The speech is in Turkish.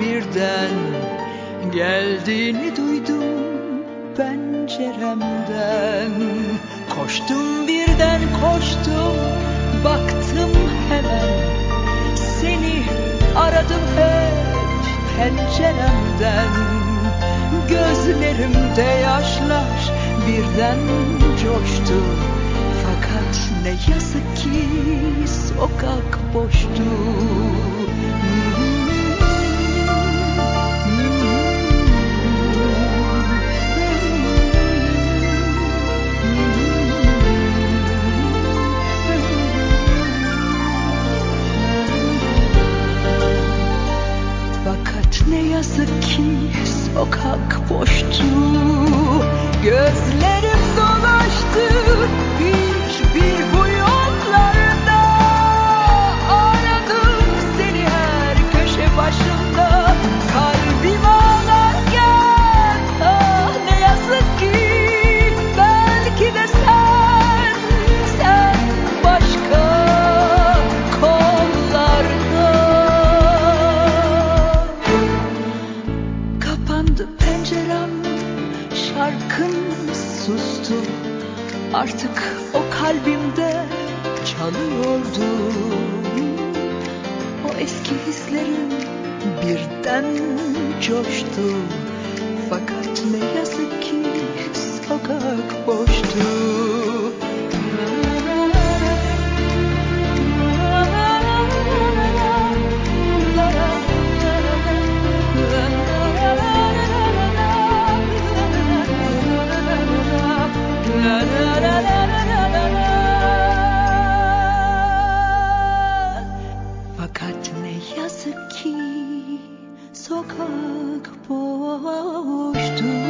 birden Geldiğini duydum penceremden. Koştum birden koştum baktım hemen. Seni aradım hep penceremden. Gözlerimde yaşlar birden coştu. Fakat ne yazık ki sokak boştu yazık ki sokak boştu. Gözlerim şarkın sustu. Artık o kalbimde çalıyordu. O eski hislerim birden coştu Fakat ne yazık ki sokak boştu.